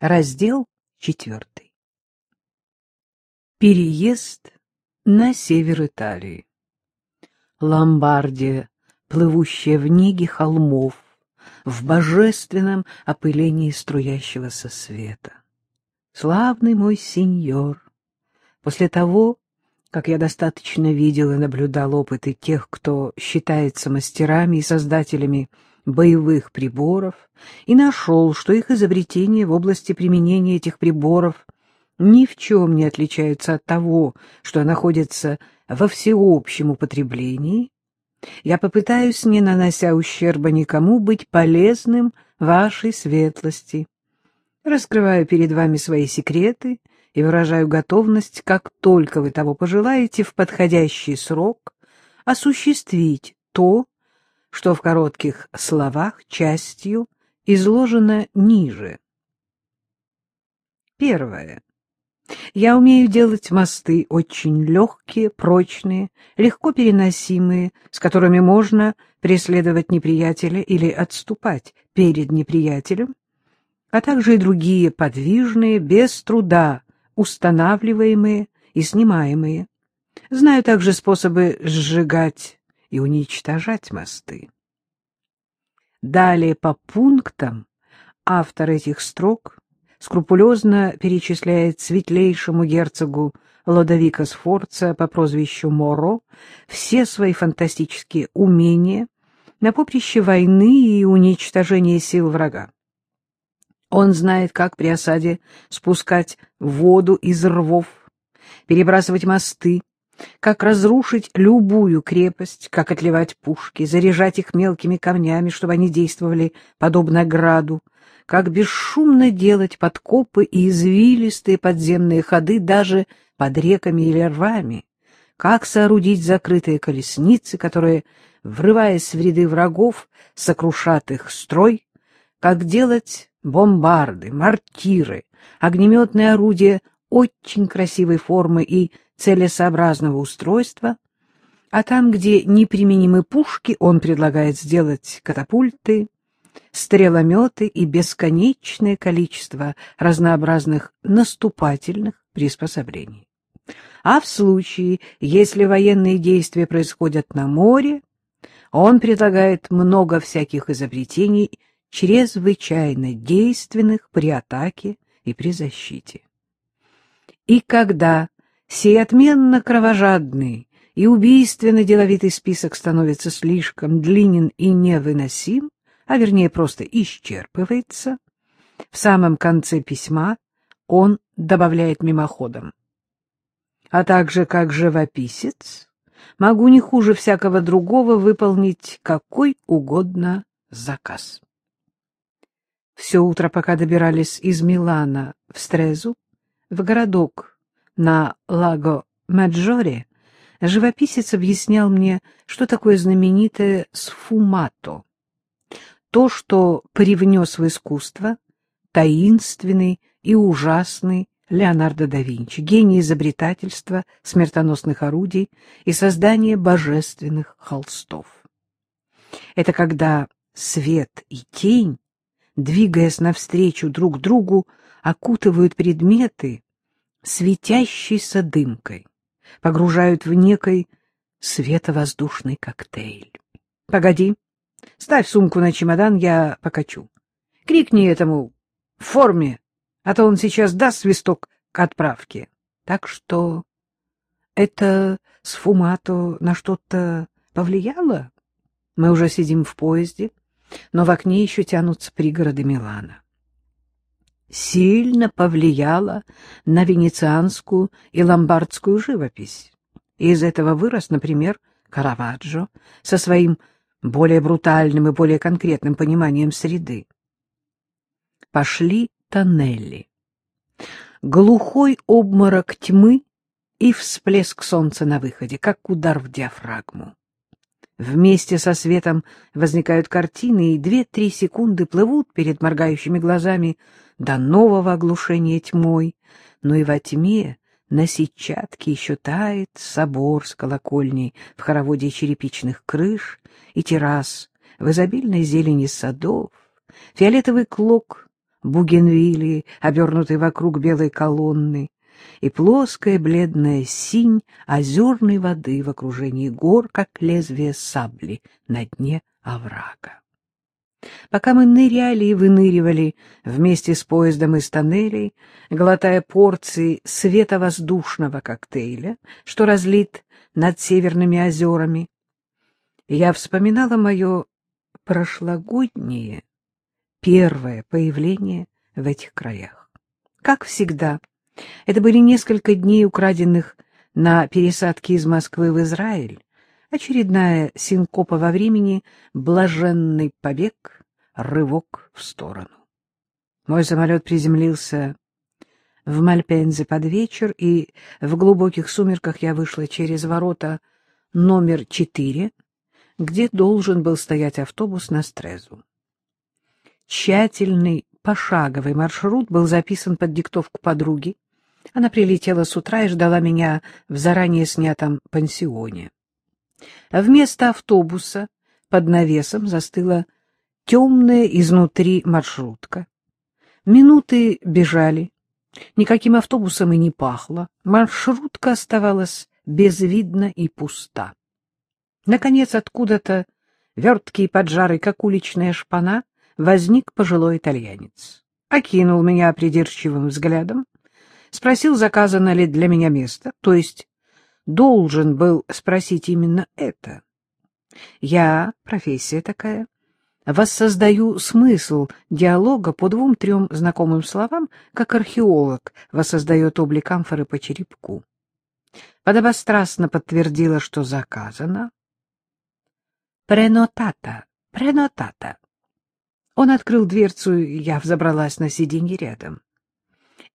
Раздел четвертый. Переезд на север Италии. Ломбардия, плывущая в неге холмов, в божественном опылении струящегося света. Славный мой сеньор, после того, как я достаточно видел и наблюдал опыты тех, кто считается мастерами и создателями боевых приборов и нашел, что их изобретения в области применения этих приборов ни в чем не отличаются от того, что находится во всеобщем употреблении, я попытаюсь, не нанося ущерба никому, быть полезным вашей светлости. Раскрываю перед вами свои секреты и выражаю готовность, как только вы того пожелаете, в подходящий срок осуществить то, что в коротких словах частью изложено ниже. Первое. Я умею делать мосты очень легкие, прочные, легко переносимые, с которыми можно преследовать неприятеля или отступать перед неприятелем, а также и другие подвижные, без труда устанавливаемые и снимаемые. Знаю также способы сжигать и уничтожать мосты. Далее по пунктам автор этих строк скрупулезно перечисляет светлейшему герцогу Лодовика Сфорца по прозвищу Моро все свои фантастические умения на поприще войны и уничтожения сил врага. Он знает, как при осаде спускать воду из рвов, перебрасывать мосты, как разрушить любую крепость, как отливать пушки, заряжать их мелкими камнями, чтобы они действовали подобно граду, как бесшумно делать подкопы и извилистые подземные ходы даже под реками или рвами, как соорудить закрытые колесницы, которые, врываясь в ряды врагов, сокрушат их строй, как делать бомбарды, мортиры, огнеметные орудия очень красивой формы и целесообразного устройства, а там, где неприменимы пушки, он предлагает сделать катапульты, стрелометы и бесконечное количество разнообразных наступательных приспособлений. А в случае, если военные действия происходят на море, он предлагает много всяких изобретений, чрезвычайно действенных при атаке и при защите. И когда сей отменно кровожадный и убийственно деловитый список становится слишком длинен и невыносим, а вернее просто исчерпывается, в самом конце письма он добавляет мимоходом. А также, как живописец, могу не хуже всякого другого выполнить какой угодно заказ. Все утро, пока добирались из Милана в Стрезу, в городок на Лаго-Маджоре, живописец объяснял мне, что такое знаменитое сфумато. То, что привнес в искусство таинственный и ужасный Леонардо да Винчи, гений изобретательства смертоносных орудий и создания божественных холстов. Это когда свет и тень, двигаясь навстречу друг другу, окутывают предметы светящейся дымкой, погружают в некой световоздушный коктейль. — Погоди, ставь сумку на чемодан, я покачу. Крикни этому в форме, а то он сейчас даст свисток к отправке. Так что это сфумато на что-то повлияло? Мы уже сидим в поезде, но в окне еще тянутся пригороды Милана сильно повлияла на венецианскую и ломбардскую живопись. Из этого вырос, например, Караваджо со своим более брутальным и более конкретным пониманием среды. Пошли тоннели. Глухой обморок тьмы и всплеск солнца на выходе, как удар в диафрагму. Вместе со светом возникают картины, и две-три секунды плывут перед моргающими глазами до нового оглушения тьмой, но и во тьме на сетчатке еще тает собор с колокольней в хороводе черепичных крыш и террас в изобильной зелени садов, фиолетовый клок бугенвилии, обернутой вокруг белой колонны, и плоская бледная синь озерной воды в окружении гор, как лезвие сабли на дне оврага. Пока мы ныряли и выныривали вместе с поездом из тоннелей, глотая порции световоздушного коктейля, что разлит над северными озерами, я вспоминала мое прошлогоднее первое появление в этих краях. Как всегда, это были несколько дней, украденных на пересадке из Москвы в Израиль, очередная синкопа во времени, блаженный побег, рывок в сторону. Мой самолет приземлился в Мальпензе под вечер, и в глубоких сумерках я вышла через ворота номер четыре, где должен был стоять автобус на Стрезу. Тщательный пошаговый маршрут был записан под диктовку подруги. Она прилетела с утра и ждала меня в заранее снятом пансионе. Вместо автобуса под навесом застыла темная изнутри маршрутка. Минуты бежали, никаким автобусом и не пахло, маршрутка оставалась безвидна и пуста. Наконец, откуда-то, верткий и поджарый, как уличная шпана, возник пожилой итальянец. Окинул меня придирчивым взглядом, спросил, заказано ли для меня место, то есть должен был спросить именно это. Я, профессия такая, воссоздаю смысл диалога по двум-трем знакомым словам, как археолог воссоздает облик амфоры по черепку. Подобострастно подтвердила, что заказано. «Пренотата, пренотата». Он открыл дверцу, я взобралась на сиденье рядом.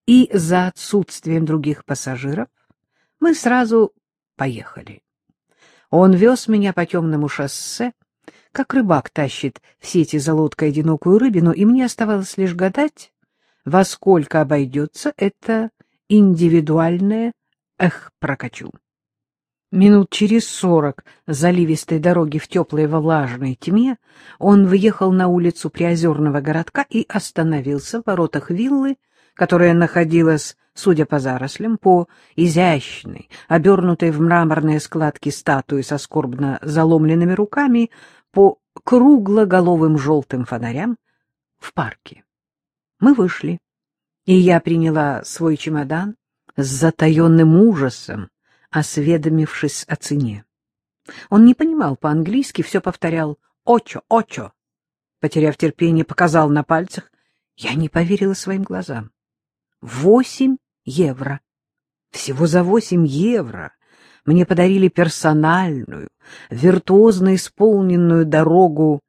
И за отсутствием других пассажиров мы сразу поехали. Он вез меня по темному шоссе, как рыбак тащит в сети за лодкой одинокую рыбину, и мне оставалось лишь гадать, во сколько обойдется это индивидуальное «эх, прокачу». Минут через сорок заливистой дороги в теплой влажной тьме он въехал на улицу приозерного городка и остановился в воротах виллы, которая находилась, судя по зарослям, по изящной, обернутой в мраморные складки статуи со скорбно заломленными руками, по круглоголовым желтым фонарям в парке. Мы вышли, и я приняла свой чемодан с затаенным ужасом, осведомившись о цене. Он не понимал по-английски, все повторял «Очо, очо». Потеряв терпение, показал на пальцах. Я не поверила своим глазам. Восемь евро. Всего за восемь евро мне подарили персональную, виртуозно исполненную дорогу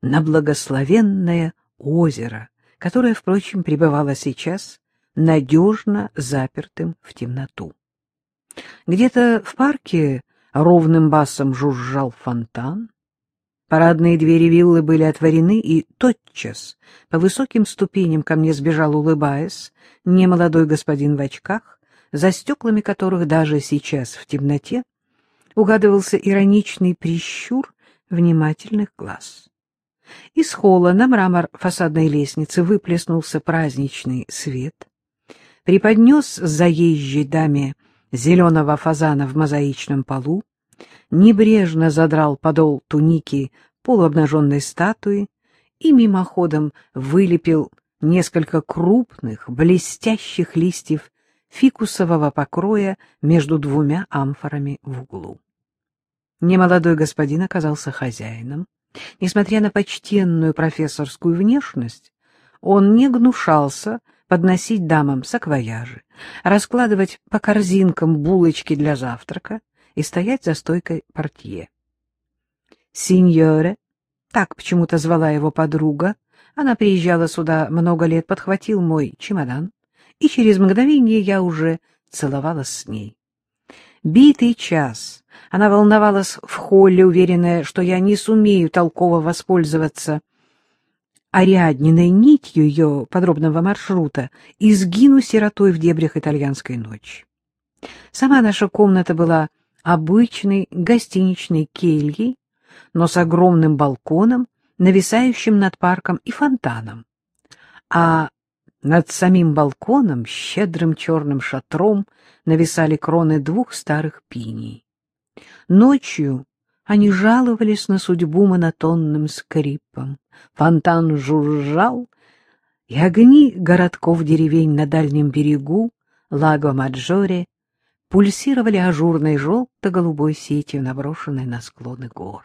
на благословенное озеро, которое, впрочем, пребывало сейчас надежно запертым в темноту. Где-то в парке ровным басом жужжал фонтан. Парадные двери виллы были отворены, и тотчас по высоким ступеням ко мне сбежал, улыбаясь, немолодой господин в очках, за стеклами которых даже сейчас в темноте угадывался ироничный прищур внимательных глаз. Из холла на мрамор фасадной лестницы выплеснулся праздничный свет, преподнес заезжей даме зеленого фазана в мозаичном полу, небрежно задрал подол туники полуобнаженной статуи и мимоходом вылепил несколько крупных, блестящих листьев фикусового покроя между двумя амфорами в углу. Немолодой господин оказался хозяином. Несмотря на почтенную профессорскую внешность, он не гнушался подносить дамам саквояжи, раскладывать по корзинкам булочки для завтрака и стоять за стойкой портье. Синьоре, так почему-то звала его подруга, она приезжала сюда много лет, подхватил мой чемодан, и через мгновение я уже целовалась с ней. Битый час она волновалась в холле, уверенная, что я не сумею толково воспользоваться Ариадниной нитью ее подробного маршрута и сгину сиротой в дебрях итальянской ночи. Сама наша комната была обычной гостиничной кельей, но с огромным балконом, нависающим над парком и фонтаном. а над самим балконом щедрым черным шатром нависали кроны двух старых пиней. Ночью они жаловались на судьбу монотонным скрипом. Фонтан жужжал, и огни городков деревень на дальнем берегу Лаго-Маджоре пульсировали ажурной желто-голубой сетью, наброшенной на склоны гор.